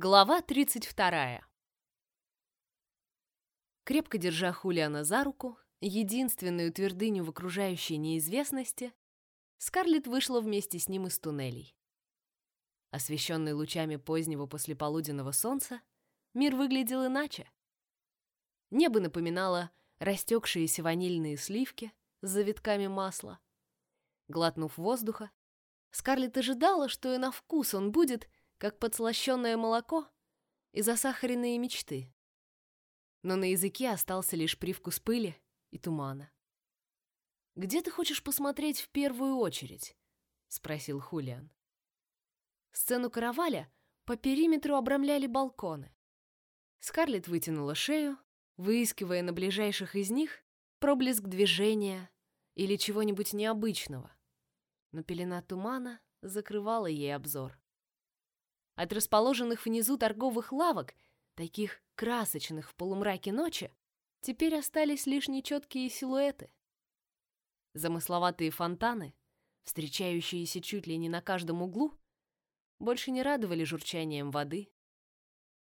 Глава 32. Крепко держа Хулиана за руку, единственную твердыню в окружающей неизвестности, Скарлетт вышла вместе с ним из туннелей. Освещенный лучами позднего послеполуденного солнца, мир выглядел иначе. Небо напоминало растекшиеся ванильные сливки с завитками масла. Глотнув воздуха, Скарлетт ожидала, что и на вкус он будет как подслащенное молоко и засахаренные мечты. Но на языке остался лишь привкус пыли и тумана. «Где ты хочешь посмотреть в первую очередь?» — спросил Хулиан. Сцену караваля по периметру обрамляли балконы. Скарлетт вытянула шею, выискивая на ближайших из них проблеск движения или чего-нибудь необычного. Но пелена тумана закрывала ей обзор. От расположенных внизу торговых лавок, таких красочных в полумраке ночи, теперь остались лишь нечеткие силуэты. Замысловатые фонтаны, встречающиеся чуть ли не на каждом углу, больше не радовали журчанием воды.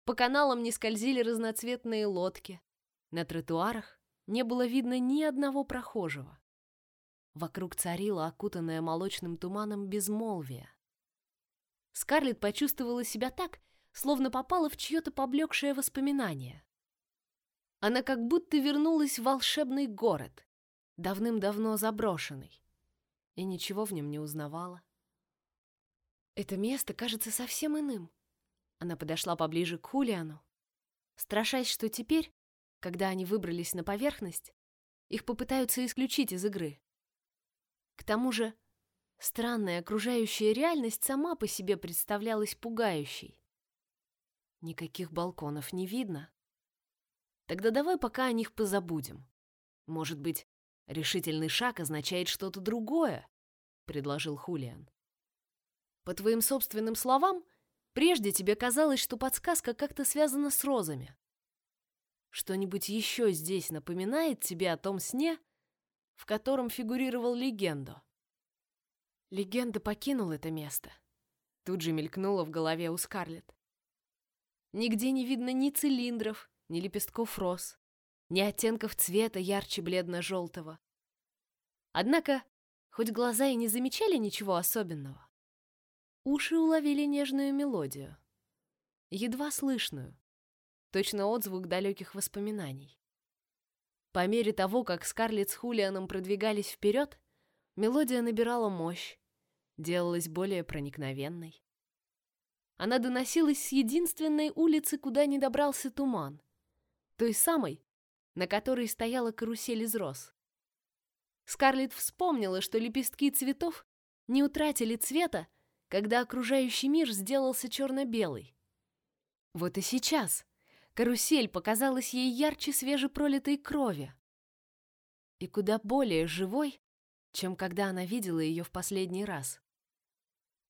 По каналам не скользили разноцветные лодки. На тротуарах не было видно ни одного прохожего. Вокруг царило окутанное молочным туманом безмолвие. Скарлетт почувствовала себя так, словно попала в чье-то поблекшее воспоминание. Она как будто вернулась в волшебный город, давным-давно заброшенный, и ничего в нем не узнавала. Это место кажется совсем иным. Она подошла поближе к Хулиану, страшась, что теперь, когда они выбрались на поверхность, их попытаются исключить из игры. К тому же Странная окружающая реальность сама по себе представлялась пугающей. Никаких балконов не видно. Тогда давай пока о них позабудем. Может быть, решительный шаг означает что-то другое, предложил Хулиан. По твоим собственным словам, прежде тебе казалось, что подсказка как-то связана с розами. Что-нибудь еще здесь напоминает тебе о том сне, в котором фигурировал легенду? Легенда покинул это место. Тут же мелькнуло в голове у Скарлетт. Нигде не видно ни цилиндров, ни лепестков роз, ни оттенков цвета ярче бледно-желтого. Однако, хоть глаза и не замечали ничего особенного, уши уловили нежную мелодию, едва слышную, точно отзвук далеких воспоминаний. По мере того, как Скарлетт с Хулианом продвигались вперед, мелодия набирала мощь, делалась более проникновенной. Она доносилась с единственной улицы, куда не добрался туман, той самой, на которой стояла карусель из роз. Скарлетт вспомнила, что лепестки цветов не утратили цвета, когда окружающий мир сделался черно-белый. Вот и сейчас карусель показалась ей ярче свежепролитой крови и куда более живой, чем когда она видела ее в последний раз.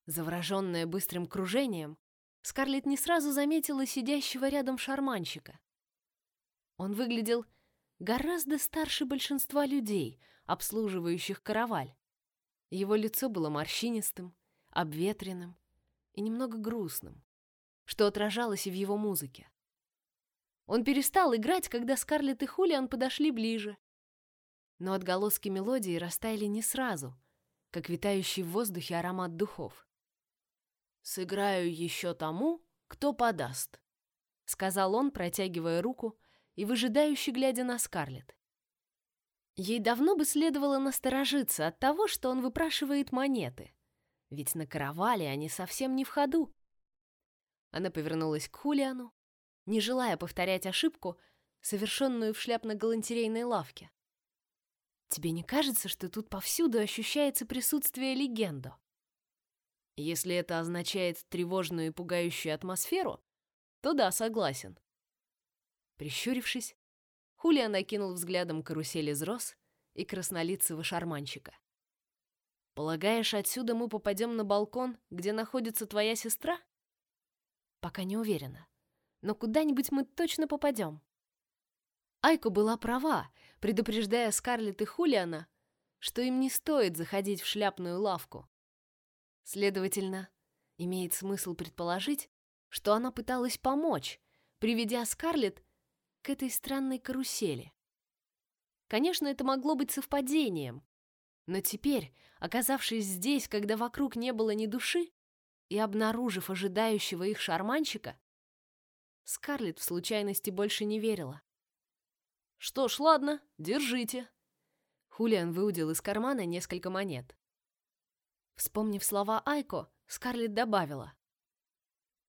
Завороженная быстрым кружением, Скарлетт не сразу заметила сидящего рядом шарманщика. Он выглядел гораздо старше большинства людей, обслуживающих караваль. Его лицо было морщинистым, обветренным и немного грустным, что отражалось и в его музыке. Он перестал играть, когда Скарлетт и Хулиан подошли ближе. Но отголоски мелодии растаяли не сразу, как витающий в воздухе аромат духов. «Сыграю еще тому, кто подаст», — сказал он, протягивая руку и выжидающе глядя на Скарлетт. Ей давно бы следовало насторожиться от того, что он выпрашивает монеты, ведь на каравале они совсем не в ходу. Она повернулась к Хулиану, не желая повторять ошибку, совершенную в шляпно-галантерейной лавке. «Тебе не кажется, что тут повсюду ощущается присутствие легенду?» Если это означает тревожную и пугающую атмосферу, то да, согласен. Прищурившись, Хулиан накинул взглядом карусель из роз и краснолицего шарманщика. «Полагаешь, отсюда мы попадем на балкон, где находится твоя сестра?» «Пока не уверена. Но куда-нибудь мы точно попадем». Айко была права, предупреждая Скарлетт и Хулиана, что им не стоит заходить в шляпную лавку. Следовательно, имеет смысл предположить, что она пыталась помочь, приведя Скарлетт к этой странной карусели. Конечно, это могло быть совпадением, но теперь, оказавшись здесь, когда вокруг не было ни души, и обнаружив ожидающего их шарманщика, Скарлетт в случайности больше не верила. «Что ж, ладно, держите». Хулиан выудил из кармана несколько монет. Вспомнив слова Айко, Скарлетт добавила.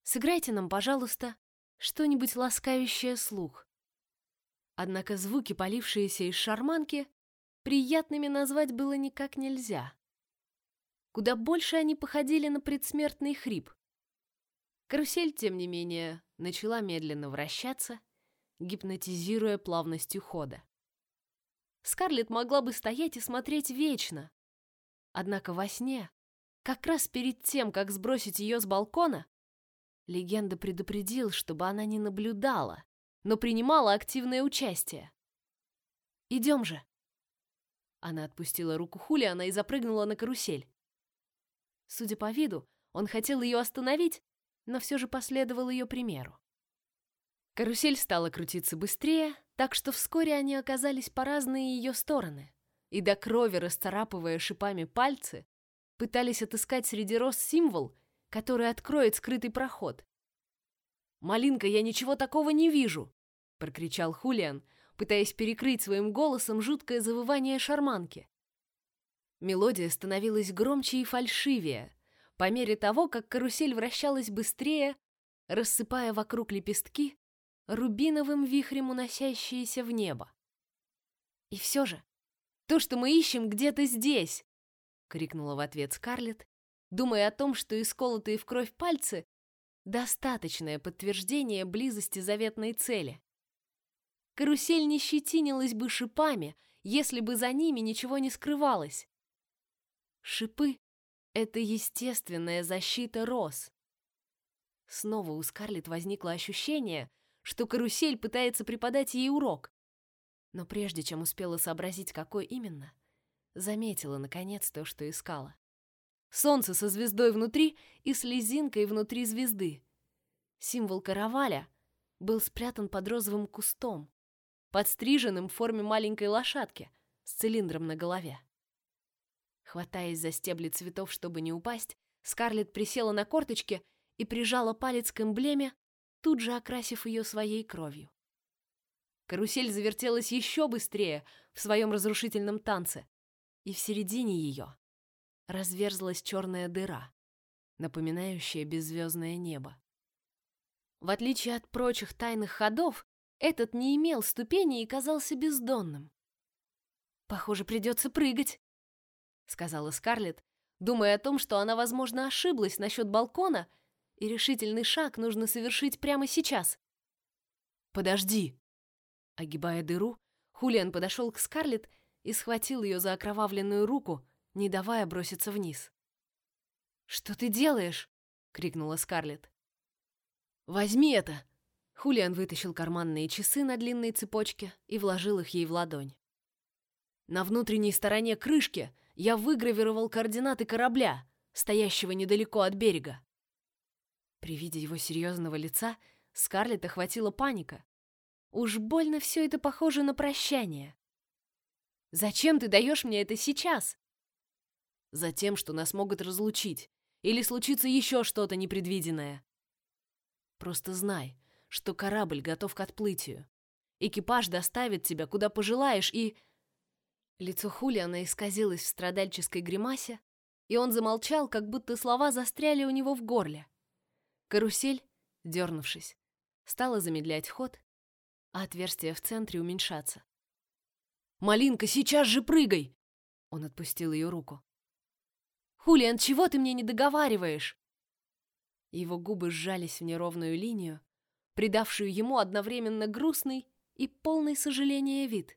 «Сыграйте нам, пожалуйста, что-нибудь ласкающее слух». Однако звуки, полившиеся из шарманки, приятными назвать было никак нельзя. Куда больше они походили на предсмертный хрип. Карусель, тем не менее, начала медленно вращаться, гипнотизируя плавностью хода. Скарлетт могла бы стоять и смотреть вечно. Однако во сне, как раз перед тем, как сбросить ее с балкона, легенда предупредил, чтобы она не наблюдала, но принимала активное участие. «Идем же!» Она отпустила руку Хулиана и запрыгнула на карусель. Судя по виду, он хотел ее остановить, но все же последовал ее примеру. Карусель стала крутиться быстрее, так что вскоре они оказались по разные ее стороны, и до крови расцарапывая шипами пальцы, пытались отыскать среди роз символ, который откроет скрытый проход. «Малинка, я ничего такого не вижу!» — прокричал Хулиан, пытаясь перекрыть своим голосом жуткое завывание шарманки. Мелодия становилась громче и фальшивее, по мере того, как карусель вращалась быстрее, рассыпая вокруг лепестки, рубиновым вихрем уносящиеся в небо. И все же, то, что мы ищем, где-то здесь, крикнула в ответ Скарлетт, думая о том, что исколотые в кровь пальцы достаточное подтверждение близости заветной цели. Карусель не щетинилась бы шипами, если бы за ними ничего не скрывалось. Шипы — это естественная защита роз. Снова у Скарлетт возникло ощущение, что карусель пытается преподать ей урок. Но прежде чем успела сообразить, какой именно, заметила, наконец, то, что искала. Солнце со звездой внутри и слезинкой внутри звезды. Символ караваля был спрятан под розовым кустом, подстриженным в форме маленькой лошадки с цилиндром на голове. Хватаясь за стебли цветов, чтобы не упасть, Скарлетт присела на корточки и прижала палец к эмблеме, тут же окрасив ее своей кровью. Карусель завертелась еще быстрее в своем разрушительном танце, и в середине ее разверзлась черная дыра, напоминающая беззвездное небо. В отличие от прочих тайных ходов, этот не имел ступеней и казался бездонным. «Похоже, придется прыгать», — сказала Скарлетт, думая о том, что она, возможно, ошиблась насчет балкона, и решительный шаг нужно совершить прямо сейчас. «Подожди!» Огибая дыру, Хулиан подошел к Скарлетт и схватил ее за окровавленную руку, не давая броситься вниз. «Что ты делаешь?» — крикнула Скарлетт. «Возьми это!» Хулиан вытащил карманные часы на длинной цепочке и вложил их ей в ладонь. На внутренней стороне крышки я выгравировал координаты корабля, стоящего недалеко от берега. При виде его серьезного лица Скарлетт охватила паника. Уж больно все это похоже на прощание. Зачем ты даешь мне это сейчас? Затем, что нас могут разлучить, или случится еще что-то непредвиденное. Просто знай, что корабль готов к отплытию. Экипаж доставит тебя куда пожелаешь и... Лицо Хулиана исказилось в страдальческой гримасе, и он замолчал, как будто слова застряли у него в горле. Карусель, дернувшись, стала замедлять ход, а отверстие в центре уменьшаться. «Малинка, сейчас же прыгай!» Он отпустил ее руку. «Хулиан, чего ты мне не договариваешь?» Его губы сжались в неровную линию, придавшую ему одновременно грустный и полный сожаления вид.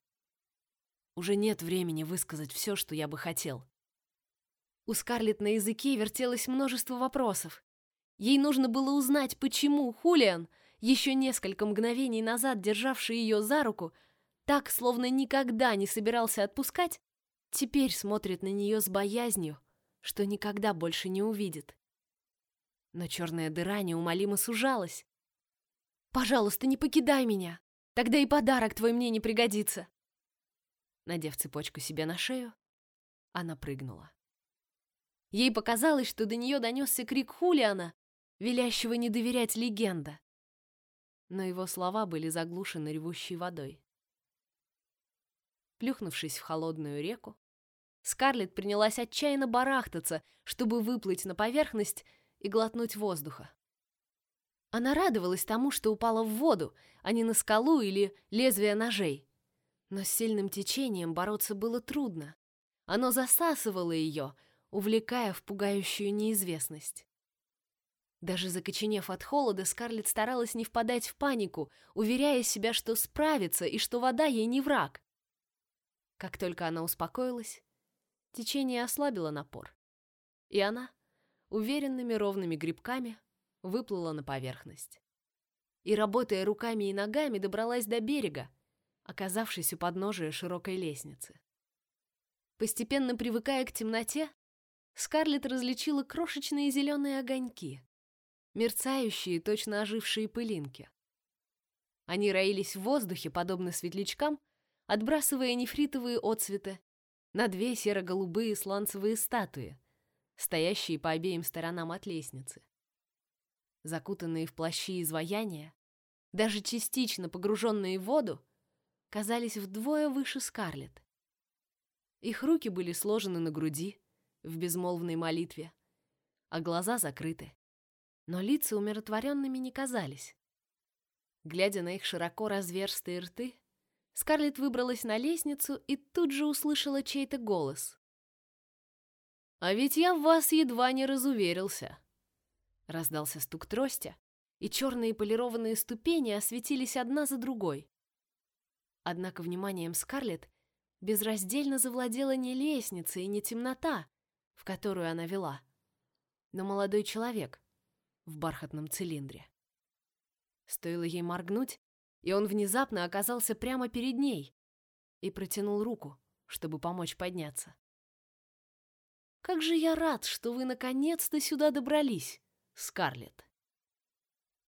Уже нет времени высказать все, что я бы хотел. У Скарлетт на языке вертелось множество вопросов. Ей нужно было узнать, почему Хулиан, еще несколько мгновений назад державший ее за руку, так, словно никогда не собирался отпускать, теперь смотрит на нее с боязнью, что никогда больше не увидит. Но черная дыра неумолимо сужалась. «Пожалуйста, не покидай меня! Тогда и подарок твой мне не пригодится!» Надев цепочку себе на шею, она прыгнула. Ей показалось, что до нее донесся крик Хулиана, велящего не доверять легенда. Но его слова были заглушены ревущей водой. Плюхнувшись в холодную реку, Скарлетт принялась отчаянно барахтаться, чтобы выплыть на поверхность и глотнуть воздуха. Она радовалась тому, что упала в воду, а не на скалу или лезвие ножей. Но с сильным течением бороться было трудно. Оно засасывало ее, увлекая в пугающую неизвестность. Даже закоченев от холода, Скарлетт старалась не впадать в панику, уверяя себя, что справится и что вода ей не враг. Как только она успокоилась, Течение ослабило напор, и она уверенными ровными грибками выплыла на поверхность. И, работая руками и ногами, добралась до берега, оказавшись у подножия широкой лестницы. Постепенно привыкая к темноте, Скарлетт различила крошечные зеленые огоньки, мерцающие, точно ожившие пылинки. Они роились в воздухе, подобно светлячкам, отбрасывая нефритовые отцветы на две серо-голубые сланцевые статуи, стоящие по обеим сторонам от лестницы. Закутанные в плащи изваяния, даже частично погруженные в воду, казались вдвое выше Скарлетт. Их руки были сложены на груди в безмолвной молитве, а глаза закрыты, но лица умиротворенными не казались. Глядя на их широко разверстые рты, Скарлетт выбралась на лестницу и тут же услышала чей-то голос. «А ведь я в вас едва не разуверился!» Раздался стук трости, и черные полированные ступени осветились одна за другой. Однако вниманием Скарлетт безраздельно завладела не лестница и не темнота, в которую она вела, но молодой человек в бархатном цилиндре. Стоило ей моргнуть, и он внезапно оказался прямо перед ней и протянул руку, чтобы помочь подняться. «Как же я рад, что вы наконец-то сюда добрались, Скарлетт!»